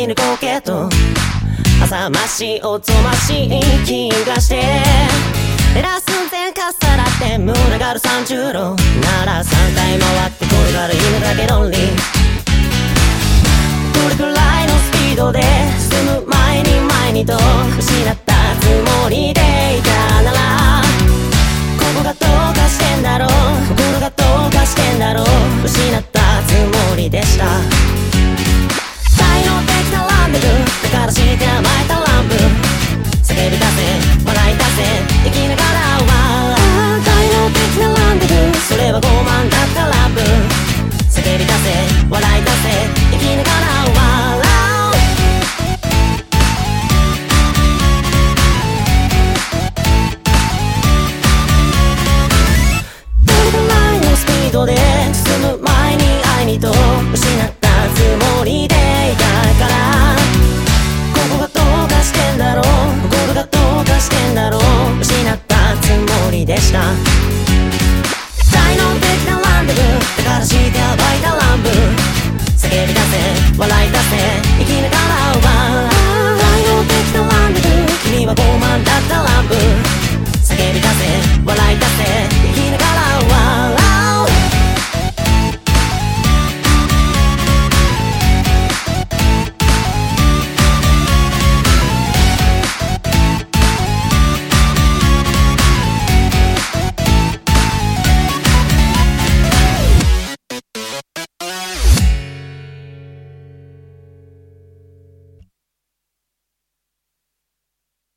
見抜こうけど浅ましいおぞましい気がして。照らすんかさらって群がる三十郎なら三回回ってこがる犬だけロンリー Ik ging naar 才能的なランデブーだから知っておく